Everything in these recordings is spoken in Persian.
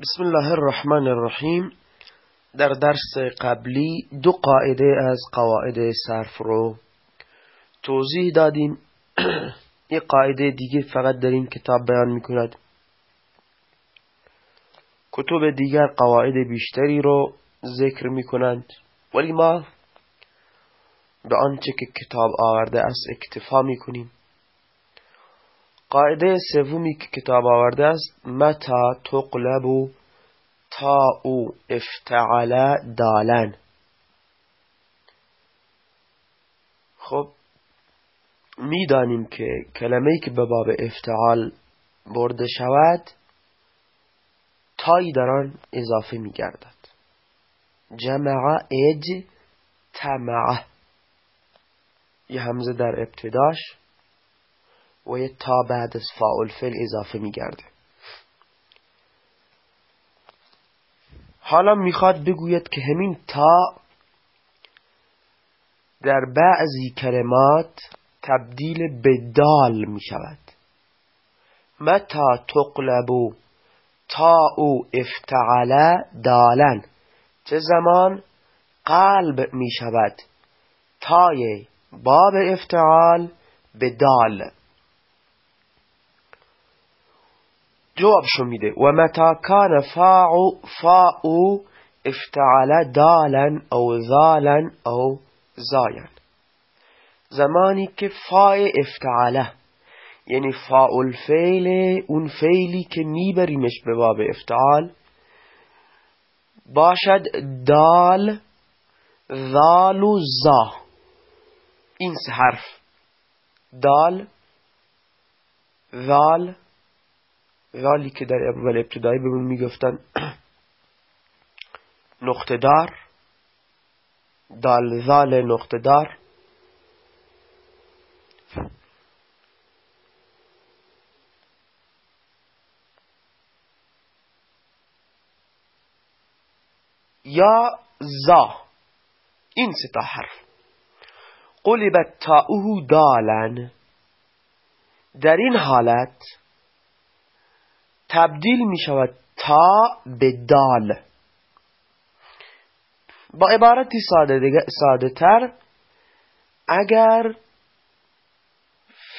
بسم الله الرحمن الرحیم در درس قبلی دو قاعده از قواعد صرف رو توضیح دادیم یک قاعده دیگه فقط در این کتاب بیان می‌کند کتب دیگر قواعد بیشتری رو ذکر می‌کنند ولی ما به آنچه که کتاب آورده است اکتفا می‌کنیم قاعده سومی که کتاب آورده است متا تقلب تا او افتعل دالن خب می‌دانیم که کلمه که به باب افتعال برده شود تایی در آن اضافه میگردد. جمع اج تمعه. یه همزه در ابتداش. و یه تا بعد از فاعل فعل اضافه میگرده. حالا می‌خواد بگوید که همین تا در بعضی کلمات تبدیل به دال می شود متا تقلبو تا او افتعل دالن چه زمان قلب می شود تای باب افتعال به دال. جوابشو میده. و متا کان فاعو فاعو افتعل دالا او ذالا او زاین زمانی که فاع افتعله یعنی فاعل فعل اون فعلی که میبریمش به باب افتعال باشد دال ذال و زا. این سه حرف. دال ذال ذالی که در اول ابتدایی بهمون می‌گفتن نقطه دار دال ذال نقطه دار. یا زا این ستا حرف. قلبت تاؤه دالن. در این حالت تبدیل می شود تا به دال. با عبارتی ساده, ساده تر اگر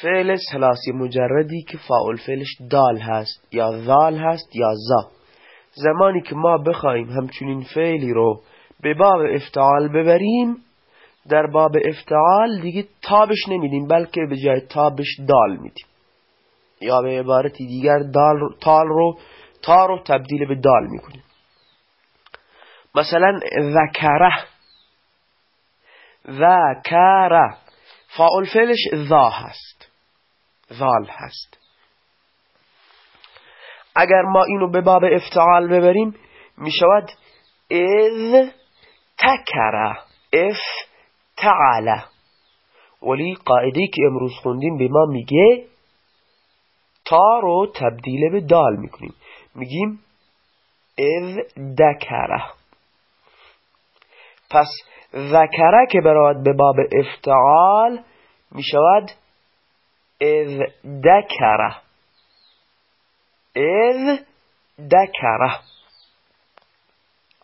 فعل سلاسی مجردی که فاعل فعلش دال هست یا ذال هست یا زا زمانی که ما بخوایم همچنین فعلی رو به باب افتعال ببریم در باب افتعال دیگه تابش نمیدیم بلکه به جای تابش دال میدیم. یا به عبارتی دیگر دال رو تال رو تا رو تبدیل به دال می‌کنیم. مثلا ذکره. ذکره. فاعل فعلش ذا هست. ذال هست. اگر ما اینو به باب افتعال ببریم می شود اذ تکره. اف تعاله ولی قاعده که امروز خوندیم به ما میگه تا رو تبدیل به دال می‌کنیم. میگیم اذ دکره. پس ذکره که براد به باب افتعال می‌شود اذ دکره. اذ دکره.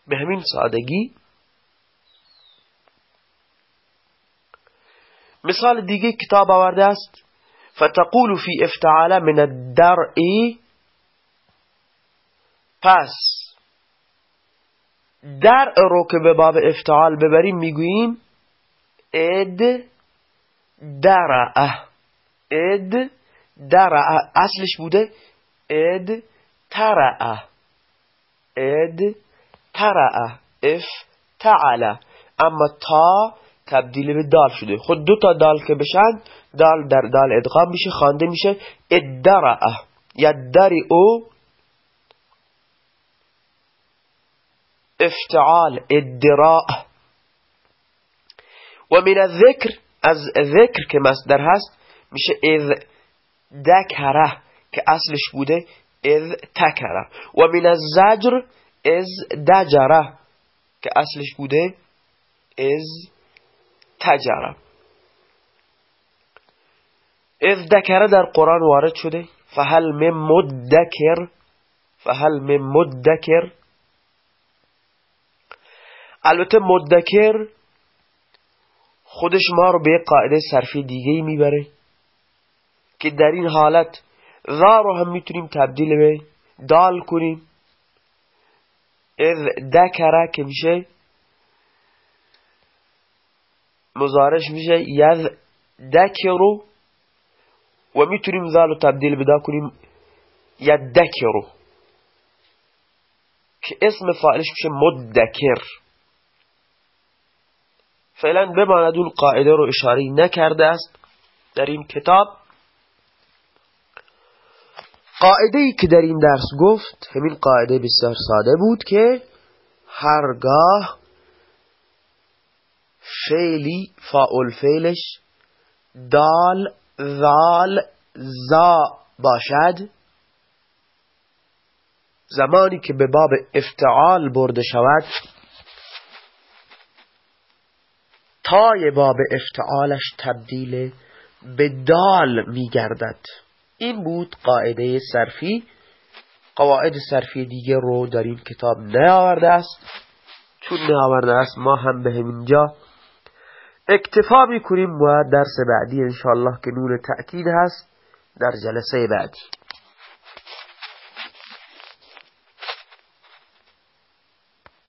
به همین سادگی. مثال دیگه کتاب آورده است. فتقول فی افتعال من الدرع پس. درع رو که به باب افتعال ببریم میگوییم اد درعه اد درعه اصلش بوده اد ترعه اد ترعه اف تعاله اما تا تبدیل به دال شده. خود دو تا دال که بشن دال در دال ادغام میشه خوانده میشه. ادرعه او افتعال ادراء. و من الذکر از ذکر که مصدر هست میشه اذ دکره که اصلش بوده اذ تکره. و من الزجر از دجره که اصلش بوده از تجره از دکره در قرآن وارد شده فهل من مدکر؟ فهل من مدکر؟ البته مدکر خودش ما رو به قاعده صرفی دیگه می‌بره که در این حالت ذا رو هم می‌تونیم تبدیل به دال کنیم. اذ دکره که میشه مزارش میشه یذ دکرو و می‌تونیم ذا رو تبدیل بدا کنیم یدکرو که اسم فاعلش میشه مدکر. فعلا بماند اون قاعده رو اشاره نکرده است در این کتاب. قاعده ای که در این درس گفت همین قاعده بسیار ساده بود که هرگاه فعلی فاعل فعلش دال ذال زا باشد. زمانی که به باب افتعال برده شود تای باب افتعالش تبدیل به دال میگردد. این بود قاعده صرفی. قواعد صرفی دیگه رو در این کتاب نیاورده است. چون نیاورده است ما هم به همینجا اکتفا می‌کنیم و درس بعدی انشاءالله که نور تأکید هست در جلسه بعدی.